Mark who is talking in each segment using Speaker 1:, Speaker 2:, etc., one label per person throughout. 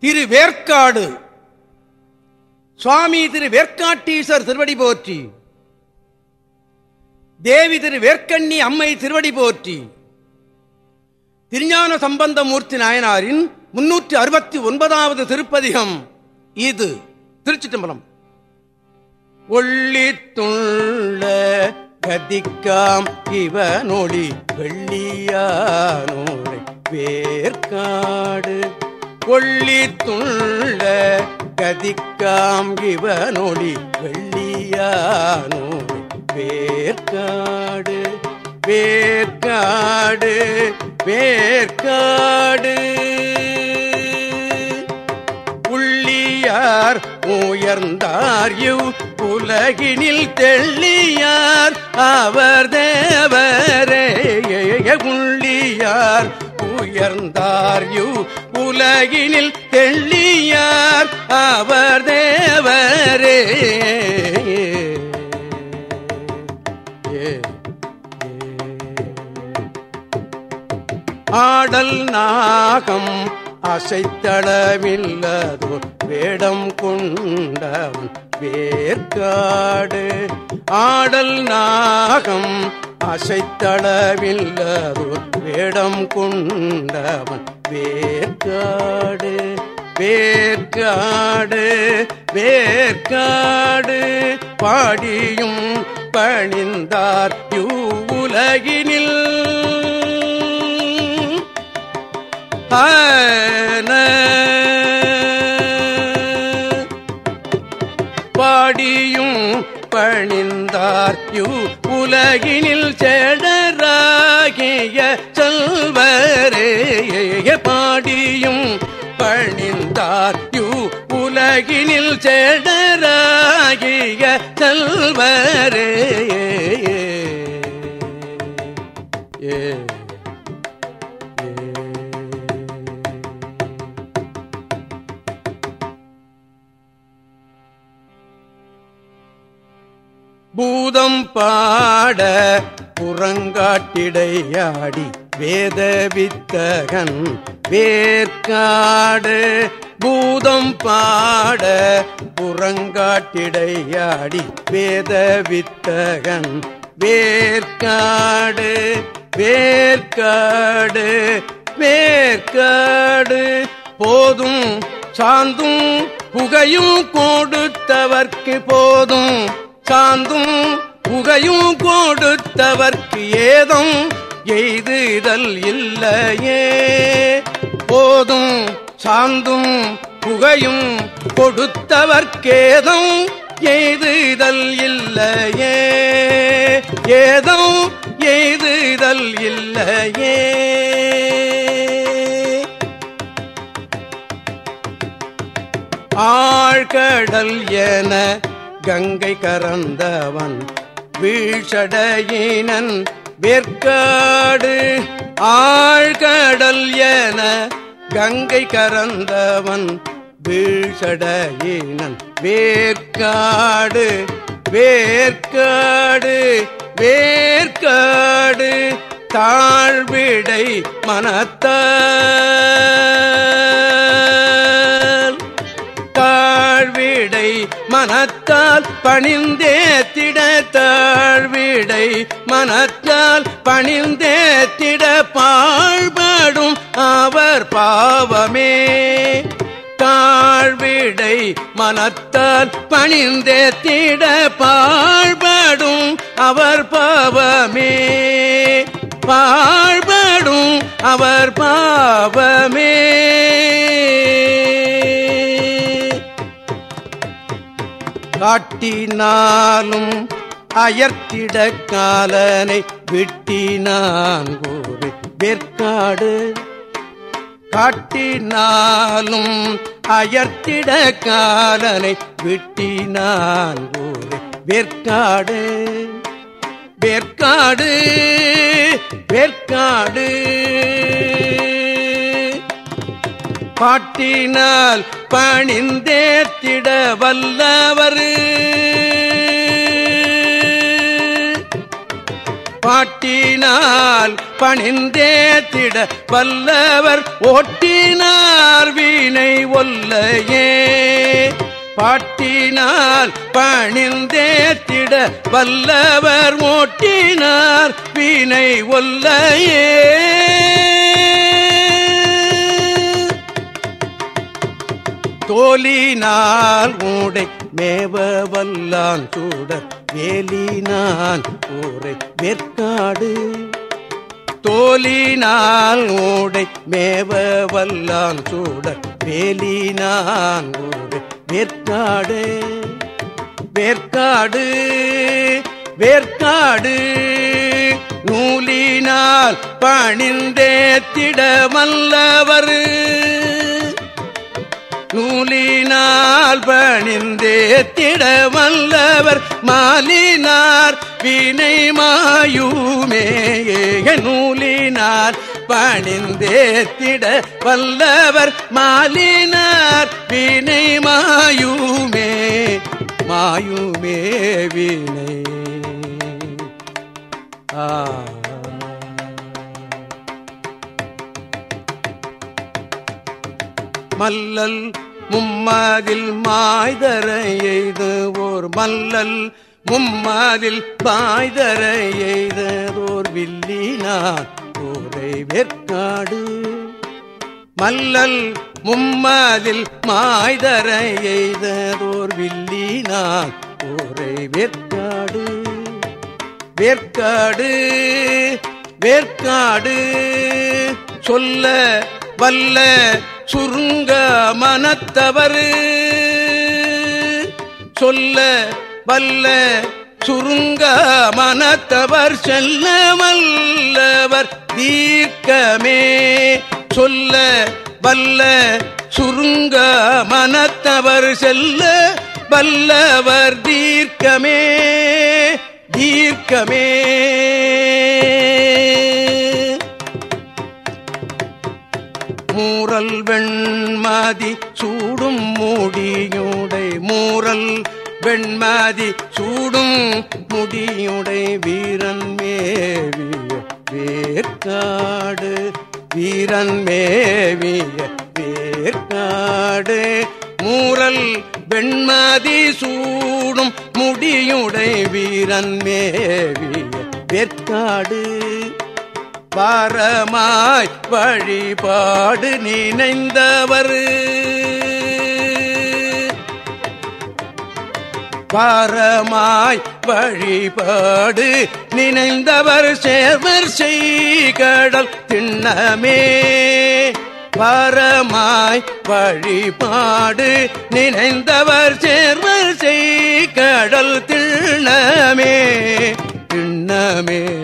Speaker 1: திரு வேர்க்காடு சுவாமி திரு வேர்க்காட்டீசர் திருவடி போற்றி. தேவி திரு வேர்க்கண்ணி அம்மை திருவடி போற்றி. திருஞான சம்பந்தமூர்த்தி நாயனாரின் முன்னூற்றி அறுபத்தி ஒன்பதாவது திருப்பதிகம் இது. திருச்சிட்டம்பலம். ஒள்ளித்துள்ள கதிக்காம் இவனொளி வெள்ளியானோரை வேர்க்காடு கொள்ளித்துள்ள கதிக்காம் இவனொளி வெள்ளியானோ. வேர்காடு வேர்காடு வேர்காடு புள்ளியார் உயர்ந்தார் இவ் உலகினில் தெள்ளியார் அவர் தேவரே. உள்ளியார் உயர்ந்தார் இவ் உலகினில் தெள்ளியார் அவர் தேவரே. ஆடல் நாகம் அசைத்தளவில்லதோ. வேடம் கொண்டவன் வேர்காடு ஆடல் நாகம் அசைத்தளவில்லதோர் வேடம் கொண்டவன் வேர்காடு வேர்காடு வேர்காடு பாடியும் பணிந்தார் யூலகினில் பாடியும் பணிந்தார். யூ உலகினில் செடராகிய செல்வரே பாடியும் பணிந்தார். யூ உலகினில் செடராகிய செல்வரே ஏ. பாட புறங்காட்டிடையாடி வேத வித்தகன் வேர்க்காடு பூதம் பாட புறங்காட்டிடையாடி வேத வித்தகன் வேர்க்காடு வேர்க்காடு வேர்க்காடு போதும் சாந்தும் புகையும் கொடுத்தவர்க்கு போதும் சாந்தும் புகையும் கொடுத்தவர்க்கு ஏதும் எய்துதல் இல்லையே. போதும் சாந்தும் புகையும் கொடுத்தவர்க்கேதும் எய்துதல் இல்லையே. ஏதும் எய்துதல் இல்லையே. ஆழ்கடல் என கங்கை கறந்தவன் வீழ்ச்சடையினன் வேற்காடு ஆழ்கடல் என கங்கை கறந்தவன் வீழ்ச்சடையினன் வேற்காடு வேற்காடு வேற்காடு தாழ்விடை மனத்தால் பணிந்தே திட தாழ்விடை மனத்தால் பணிந்தே திட பாழ்படும் அவர் பாவமே. தாழ்விடை மனத்தால் பணிந்தே திட பாழ்படும் அவர் பாவமே. பாழ்படும் அவர் பாவமே. காட்டினாலும் அயர்த்திட காலனை விட்டினான் கூறு வேற்காடு. காட்டினாலும் அயர்த்திட காலனை விட்டினான் கூறு வேற்காடு. வேற்காடு வேற்காடு. பாட்டினால் பணிந்தேத்திட வல்லவர். பாட்டினால் பணிந்தேத்திட வல்லவர் ஓட்டினார் வீணை ஒல்லையே. பாட்டினால் பணிந்தேத்திட வல்லவர் ஓட்டினார் வீணை ஒல்லையே. தோலினால் ஊடை மேவ வல்லான் சூட வேலினான் ஊரை வெற்காடு. தோலினால் ஊடை மேவ வல்லான் சூட வேலினான் ஊரை வேற்காடு. வேற்காடு வேற்காடு. நூலினால் பணிந்தே திடமல்லவர். நூலினால் பணிந்தே திடவல்லவர் மாலினார் வினை மாயுமே நூலினார் பணிந்தே திட வல்லவர் மாலினார் வினை மாயுமே மாயுமே வினை. ஆ. மல்லல் மும்மாதில் மாய்தர எய்து ஓர் மல்லல் மும்மாதில் பாய்தர எய்தோர் வில்லினார் ஓரை வெற்காடு. மல்லல் மும்மாதில் மாய்தர எய்தோர் வில்லினார் ஓரை வெற்காடு. வேற்காடு வேற்காடு சொல்ல வல்ல சுருங்க மனத்தவர். சொல்ல வல்ல சுருங்க மனத்தவர் செல்ல வல்லவர் தீர்க்கமே சொல்ல வல்ல சுருங்க மனத்தவர் செல்ல வல்லவர் தீர்க்கமே தீர்க்கமே. மூரல் வெண்மதி சூடும் மூடியுடை மூரல் வெண்மதி சூடும் முடியுடை வீரன் மேவிய வேர்காடு வீரன் மேவிய வேர்காடு மூரல் வெண்மதி சூடும் முடியுடை வீரன் மேவிய வேற்காடு. பரமாய் வழிபாடு நினைந்தவர். பரமாய் வழிபாடு நினைந்தவர். சேர்வர் செய்கடல் திண்ணமே. பரமாய் வழிபாடு நினைந்தவர். சேர்வர் செய்கடல் திண்ணமே. திண்ணமே.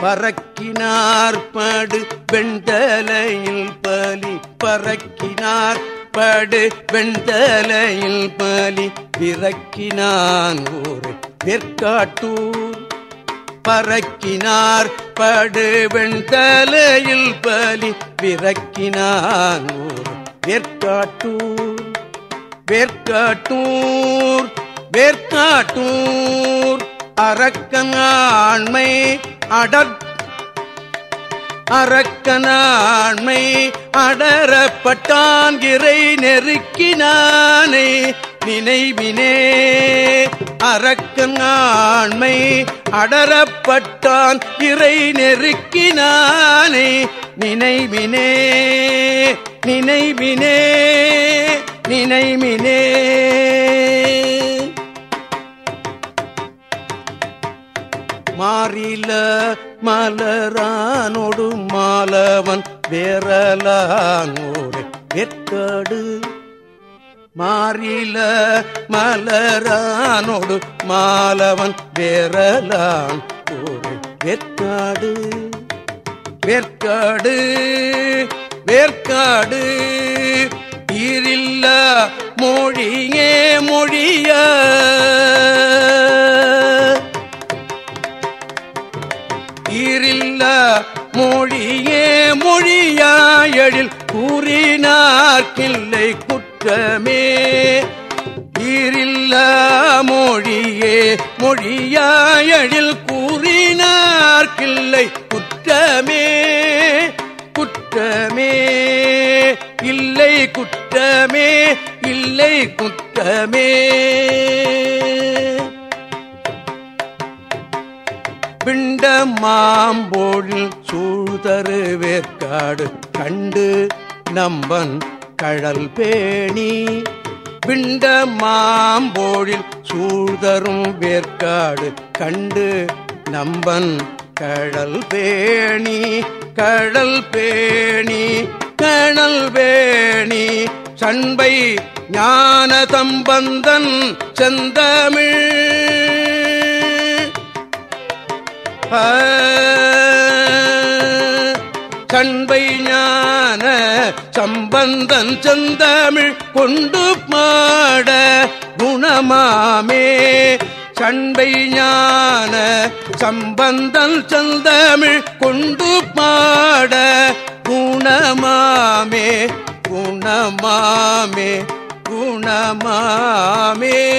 Speaker 1: பறக்கினார் படு வெண்டலையில் பலி பறக்கினார் படு வெண்டலையில் பலி விறக்கினான் ஒரு பிற்காட்டூர் பறக்கினார் படு வெண்தலையில் பலி விறக்கினான் ஒரு வெற்காட்டூர் வேர்க்காட்டூர் வேர்க்காட்டூர். அரக்கனாண்மை அடற் அரக்கனாண்மை அடரப்பட்டான் இறை நெருக்கினானே நினைவினே. அரக்கனாண்மை அடரப்பட்டான் இறை நெருக்கினானே நினைவினே. நினைவினே நினைவினே. மாறில மலரானோடு மாலவன் வேறலானோடு வெற்காடு மாறில மலரானோடு மாலவன் வேறலான் ஒரு வெற்காடு வேற்காடு வேற்காடு. ஈரில்ல மொழியே மொழியா இல்லை குற்றமே. ஈரில்ல மொழியே மொழியாயழில் கூறினார்கில்லை குற்றமே. குற்றமே. இல்லை குற்றமே இல்லை குற்றமே. பிண்ட மாம்போழில் சூழ்தரு வேற்காடு கண்டு நம்பன் கழல் பேணி பிண்ட மாம்போழில் சூழ்தரும் வேற்காடு கண்டு நம்பன் கழல் பேணி கடல் பேணி கடல் பேணி. சண்பை ஞான தம்பந்தன் செந்தமிழ். கண்பை ஞான சம்பந்தன் செந்தமிழ் கொண்டு மாட குணமாமே. சண்பை ஞான சம்பந்தன் செந்தமிழ் கொண்டு மாட குணமாமே. குணமாமே குணமாமே.